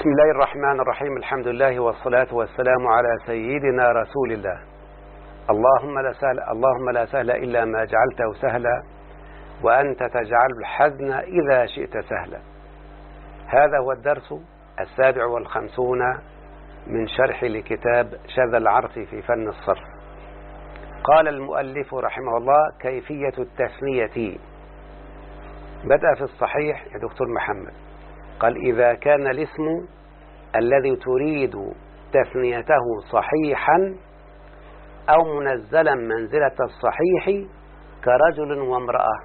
بسم الله الرحمن الرحيم. الحمد لله والصلاة والسلام على سيدنا رسول الله. اللهم لا سهل اللهم لا سهل إلا ما جعلته سهلا وأنت تجعل الحزن إذا شئت سهلا. هذا هو الدرس السابع والخمسون من شرح لكتاب شذ العرف في فن الصرف. قال المؤلف رحمه الله كيفية التثنية؟ بدأ في الصحيح يا دكتور محمد. قال إذا كان الاسم الذي تريد تثنيته صحيحا أو منزلا منزلة الصحيح كرجل وامرأة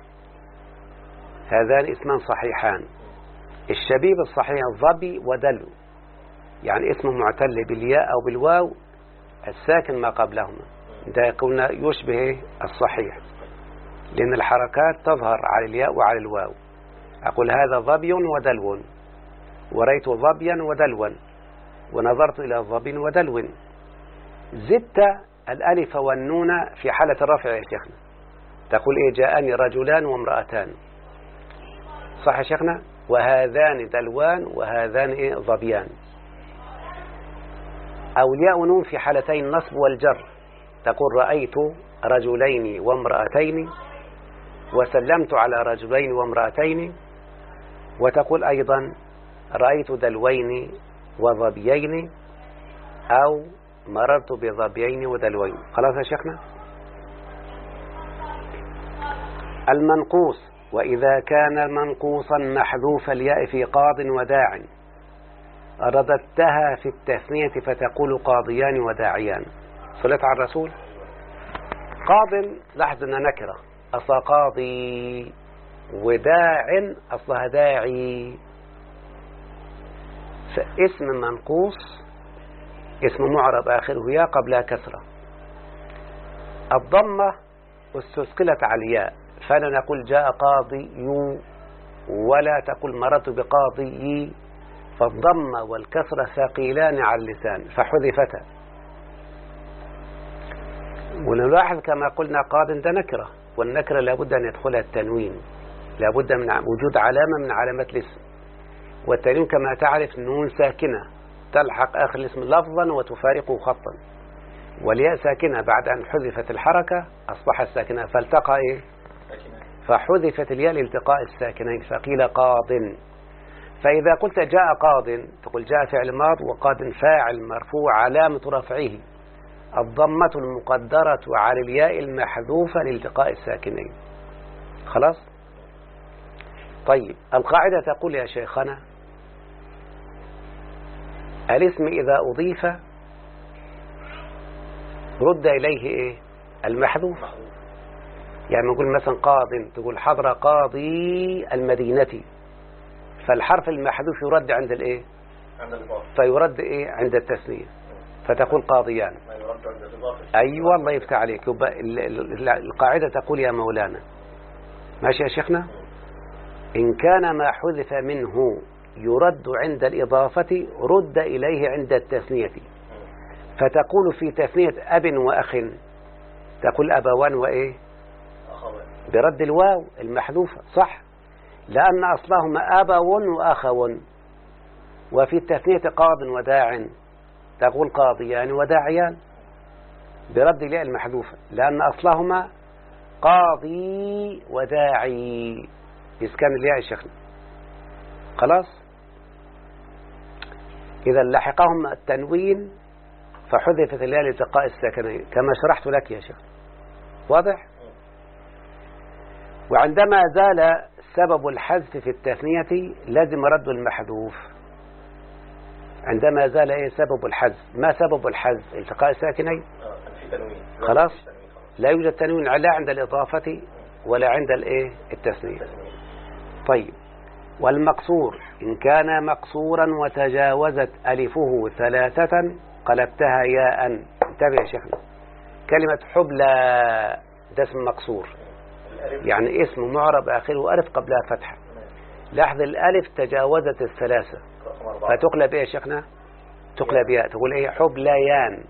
هذان اسمان صحيحان. الشبيب الصحيح ظبي ودلو يعني اسم معتل بالياء أو بالواو الساكن ما قبلهما. ده يكون يشبه الصحيح لأن الحركات تظهر على الياء وعلى الواو. أقول هذا ظبي ودلو. وريت ظبيا ودلوا ونظرت إلى ظبي ودلو زدت الألف والنون في حالة الرفع يا شيخنا. تقول إيه جاءني رجلان وامرأتان. صح يا شيخنا؟ وهذان دلوان وهذان إيه؟ ظبيان. أولياء نون في حالتين النصب والجر. تقول رأيت رجلين وامرأتين وسلمت على رجلين وامرأتين. وتقول أيضا رأيت دلوين وظبيين أو مررت بظبيين ودلوين. خلاص يا شيخنا؟ المنقوص. وإذا كان منقوصا محذوف الياء في قاض وداع. رددتها في التثنية فتقول قاضيان وداعيان. صلت على الرسول؟ قاض لاحظ أنها نكرة. أصلا قاضي وداع أصلها داعي. فاسم منقوص اسم معرب آخره يا قبلها كسرة. الضمة استثقلت على الياء فلا نقول جاء قاضي يو ولا تقول مررت بقاضي فالضمة والكسرة ثقيلان على اللسان فحذفتا. ونلاحظ كما قلنا قاض ده نكرة والنكرة لابد أن يدخلها التنوين لابد من وجود علامة من علامات الاسم. والتنوين كما تعرف نون ساكنة تلحق آخر الاسم لفظا وتفارقه خطا والياء ساكنة بعد أن حذفت الحركة أصبحت ساكنة فالتقى إيه؟ فحذفت الياء لالتقاء الساكنين فقيل قاض. فإذا قلت جاء قاض تقول جاء فعل ماض وقاض فاعل مرفوع علامة رفعه. الضمة المقدرة على الياء المحذوفة لالتقاء الساكنين. خلاص؟ طيب القاعدة تقول يا شيخنا الاسم إذا أضيف رد إليه إيه؟ المحذوف. يعني نقول مثلا قاض تقول حضر قاضي المدينة. فالحرف المحذوف يرد عند الإيه؟ عند الإضافة. فيرد إيه؟ عند التثنية فتقول قاضيان. أيوة الله يفتح عليك. يبقى ال- ال- القاعدة تقول يا مولانا. ماشي يا شيخنا؟ إن كان ما حذف منه يرد عند الإضافة رد إليه عند التثنية. فتقول في تثنية أب وأخ. تقول أبوان وإيه؟ برد الواو المحذوفة صح. لأن أصلهما أبو وأخو وفي التثنية قاض وداع. تقول قاضيان وداعيان. برد الياء المحذوفة لأن أصلهما قاضي وداعي. بإسكان الياء الشيخنا خلاص؟ إذا لحقهم التنوين فحذفت الياء لالتقاء الساكنين. كما شرحت لك يا شيخ. واضح؟ وعندما زال سبب الحذف في التثنية لازم رد المحذوف. عندما زال إيه سبب الحذف؟ ما سبب الحذف؟ التقاء الساكنين؟ خلاص. لا يوجد تنوين لا عند الإضافة ولا عند الإيه؟ التثنية. طيب. والمقصور إن كان مقصورا وتجاوزت ألفه ثلاثة قلبتها ياء. انتبه يا شيخنا. كلمة حبلى ده اسم مقصور. يعني اسم معرب آخره ألف قبلها فتحة. لاحظ الألف تجاوزت الثلاثة. فتقلب إيه يا شيخنا؟ تقلب ياء. تقول إيه؟ حبليان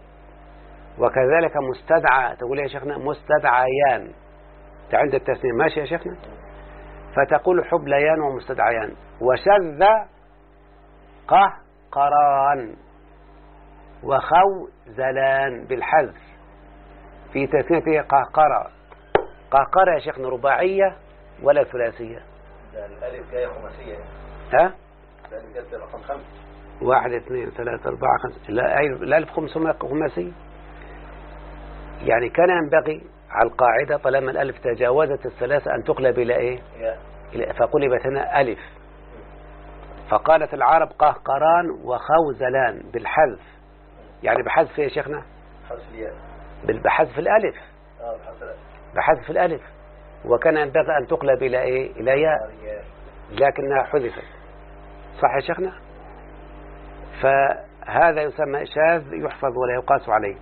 وكذلك مستدعى. تقول إيه يا شيخنا؟ مستدعيان. ده عند التثنية ماشي يا شيخنا؟ فتقول حبليان ومستدعيان. وشذ قه قهقران وخوزلان بالحذف. في تثنية قهقرة. قهقرة يا شيخنا رباعية ولا ثلاثية؟ ده الألف جاية خماسية ها؟ الألف جت رقم خمسة. واحد اثنين ثلاثة أربعة خمسة. الألف خمسمائة خماسية يعني كان ينبغي على القاعدة طالما الألف تجاوزت الثلاثة أن تقلب إلى إيه؟ إلى- فقلبت هنا ألف. فقالت العرب قهقران وخوزلان بالحذف. يعني بحذف إيه يا شيخنا؟ بال- بحذف الألف. بحذف الألف. وكان ينبغي أن تقلب إلى إيه؟ إلى ياء. يا. لكنها حذفت. صح يا شيخنا؟ فهذا يسمى شاذ يحفظ ولا يقاس عليه.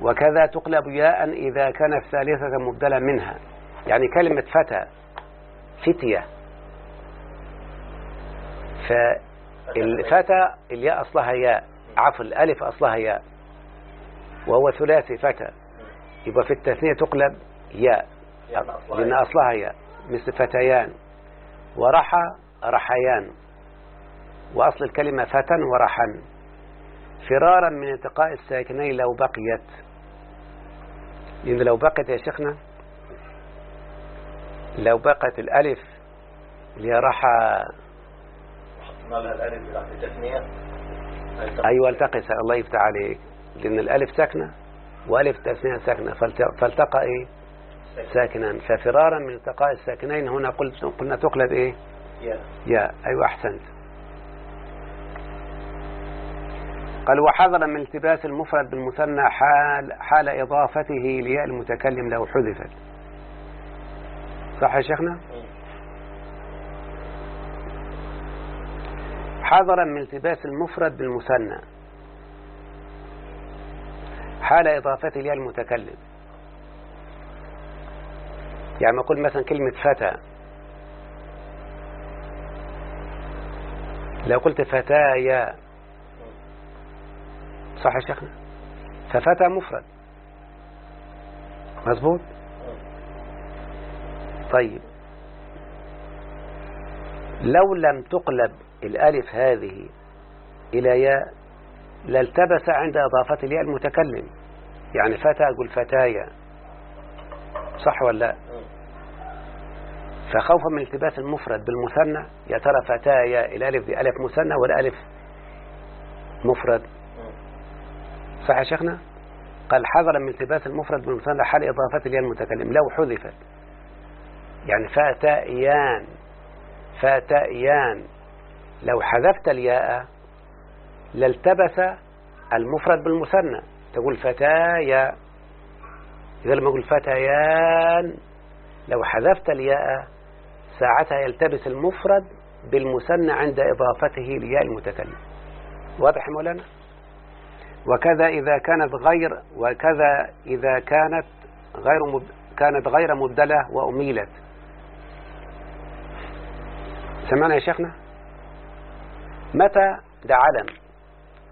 وكذا تقلب ياء إذا كانت ثالثة مبدلة منها. يعني كلمة فتى فتية. فالفتى الياء أصلها ياء عفوا الألف أصلها ياء. وهو ثلاثي فتى. يبقى في التثنية تقلب ياء لأن. أصلها ياء مثل فتيان. ورحى رحيان. وأصل الكلمة فتى ورحا فرارا من التقاء الساكنين لو بقيت. لأن لو بقيت يا شيخنا لو بقت الألف اللي هي لها الألف بتاعت التثنية أيوة التقي الله يفتح عليك. لأن الألف ساكنة وألف تثنية ساكنة فالت- فالتقى إيه؟ ساكنان ففرارا من التقاء الساكنين هنا قلنا تقلب إيه؟ يا يا أيوة أحسنت. قال وحذر من التباس المفرد بالمثنى حال حال إضافته لياء المتكلم لو حذفت. صح يا شيخنا؟ حذرا من التباس المفرد بالمثنى حال إضافته لياء المتكلم. يعني أقول مثلا كلمة فتى. لو قلت فتايا صح يا شيخنا. ففتى مفرد. مظبوط؟ طيب. لو لم تقلب الألف هذه إلى ياء لالتبس عند إضافة الياء المتكلم. يعني فتى أقول فتايا. صح ولا لا؟ فخوفا من التباس المفرد بالمثنى يا ترى فتايا الألف دي ألف مثنى ولا ألف مفرد صح يا شيخنا؟ قال حذرا من التباس المفرد بالمثنى حال إضافة الياء المتكلم. لو حذفت. يعني فاتيان فاتيان لو حذفت الياء لالتبس المفرد بالمثنى. تقول فتايا. إذا لما أقول فتيان لو حذفت الياء ساعتها يلتبس المفرد بالمثنى عند إضافته لياء المتكلم. واضح مولانا؟ وكذا إذا كانت غير وكذا إذا كانت غير مب... كانت غير مبدلة وأميلت. سمعنا يا شيخنا؟ متى ده علم؟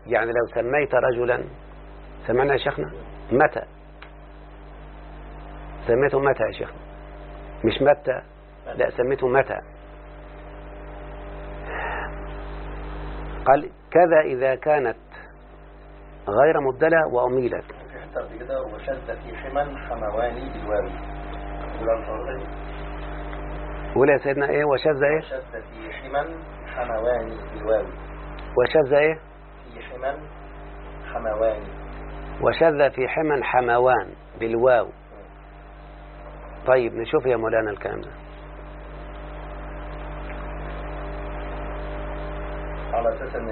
يعني لو سميت رجلا سمعنا يا شيخنا؟ متى؟ سميته متى يا شيخنا؟ مش متى؟ لا سميته متى؟ قال كذا إذا كانت غير مبدلة حتة قبل كده وشد في حمى حمواني بالواو ولا سيدنا إيه؟ وشذ إيه؟ وشد في حمى حمواني بالواو وشذ إيه؟ في حمى حمواني وشذ في حمى حموان بالواو. طيب نشوف يا مولانا الكلام ده. على أساس إن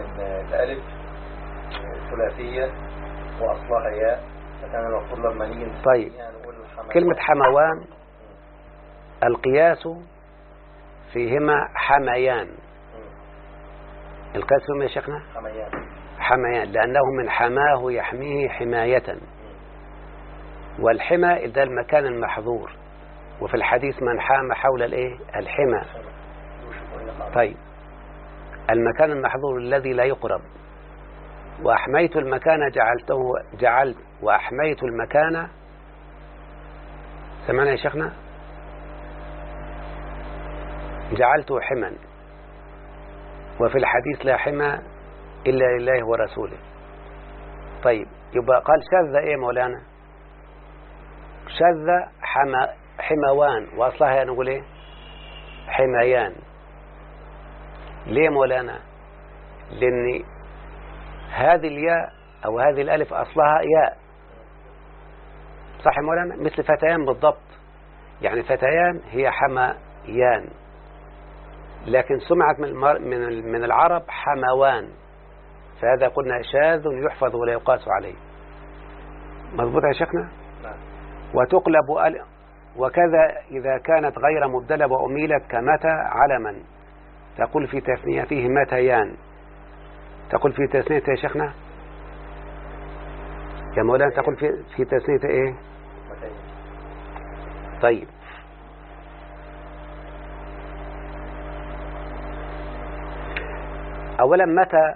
الألف ثلاثية وأصلها ياء فكان المفروض لما نيجي طيب. كلمة حموان القياس فيهما حميان. القياس فيهما يا شيخنا؟ حميان. حميان لأنه من حماه يحميه حماية. والحمى ده المكان المحظور وفي الحديث من حام حول الإيه؟ الحمى. طيب. المكان المحظور الذي لا يقرب. وأحميت المكان جعلته جعلت وأحميت المكان. سمعنا يا شيخنا؟ جعلته حما وفي الحديث لا حمى إلا لله ورسوله. طيب يبقى قال شذ إيه مولانا؟ شذ حما حموان. وأصلها نقول إيه؟ حميان. ليه مولانا؟ لأن هذه الياء أو هذه الألف أصلها ياء. صح مولانا؟ مثل فتيان بالضبط. يعني فتيان هي حميان. لكن سمعت من من من العرب حموان. فهذا قلنا شاذ يحفظ ولا يقاس عليه. مضبوط يا شيخنا؟ نعم. وتقلب ال... وكذا إذا كانت غير مبدلة وأميلت كمتى؟ علما. تقول في تثنية فيه متيان. تقول في تثنية يا شيخنا؟ يا مولانا تقول في في تثنية إيه؟ طيب. أولا متى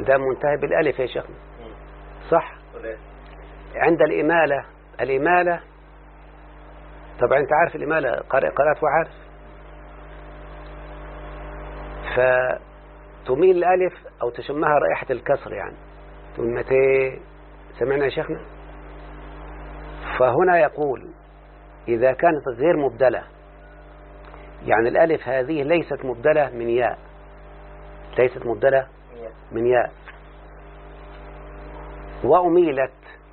ده منتهي بالألف يا شيخنا. صح؟ عند الإمالة الإمالة طبعا أنت عارف الإمالة قارئ قرأت وعارف؟ فتميل الألف أو تشمها رائحة الكسر يعني. تقول متى؟ سمعنا يا شيخنا؟ فهنا يقول إذا كانت غير مبدلة يعني الألف هذه ليست مبدلة من ياء. ليست مبدلة من ياء. وأميلت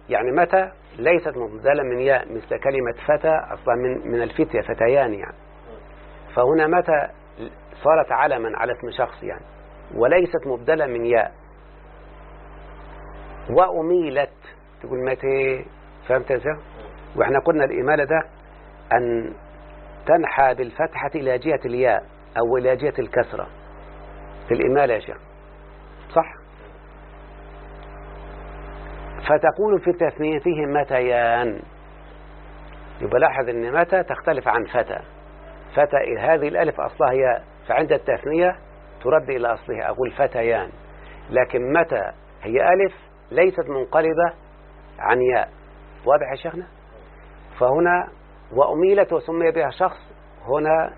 يعني متى؟ ليست مبدلة من ياء مثل كلمة فتى أصلا من من الفتية فتيان يعني. فهنا متى صارت علما على اسم شخص يعني وليست مبدلة من ياء. وأميلت تقول متى فهمت إزاي؟ وإحنا قلنا الإمالة ده أن تنحى بالفتحة إلى جهة الياء أو إلى جهة الكسرة. في الإمالة يا شيخ. صح؟ فتقول في تثنيته متيان. يبقى لاحظ إن متى تختلف عن فتى. فتى هذه الألف أصلها ياء. فعند التثنية ترد إلى اصلها أقول فتيان. لكن متى؟ هي ألف ليست منقلبة عن ياء. واضح يا شيخنا؟ فهنا وأميلت وسمي بها شخص هنا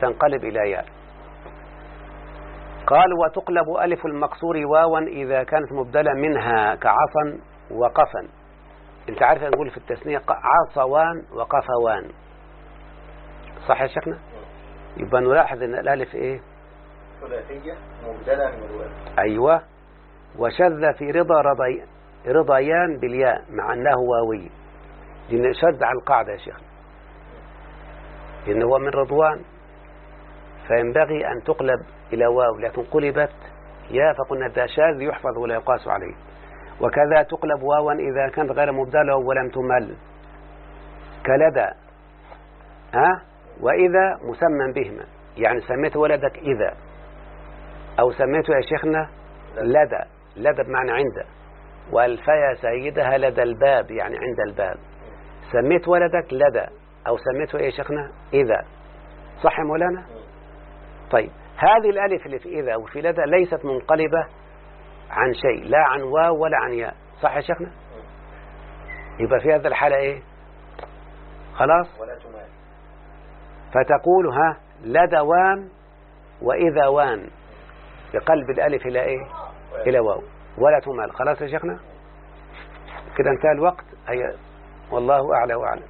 تنقلب إلى ياء. قال وتقلب ألف المقصور واوا إذا كانت مبدلة منها كعصا وقفا. أنت عارف نقول في التثنية عصوان وقفوان. صح يا شيخنا؟ يبقى نلاحظ إن الألف إيه؟ ثلاثية مبدلة من الواو. أيوه. وشذ في رضا رضي رضيان بالياء مع أنه واوي. لأن شذ على القاعدة يا شيخ. لأن هو من رضوان. فينبغي أن تقلب إلى واو لكن قلبت يا فقلنا ده شاذ يحفظ ولا يقاس عليه. وكذا تقلب واوا إذا كانت غير مبدلة ولم تمل. كلدى ها؟ وإذا مسمى بهما يعني سميت ولدك إذا أو سميته يا شيخنا لدى لدى بمعنى عند والفيا سيدها لدى الباب يعني عند الباب. سميت ولدك لدى أو سميته يا شيخنا إذا. صح مولانا؟ طيب هذه الألف اللي في إذا وفي لدى ليست منقلبة عن شيء لا عن واو ولا عن ياء. صح يا شيخنا؟ يبقى في هذه الحالة إيه؟ خلاص؟ ولا تمال فتقول ها لدى وان وإذا وان بقلب الألف إلى إيه؟ إلى واو. ولا تمال. خلاص يا شيخنا؟ كده انتهى الوقت. هي والله أعلى وأعلم.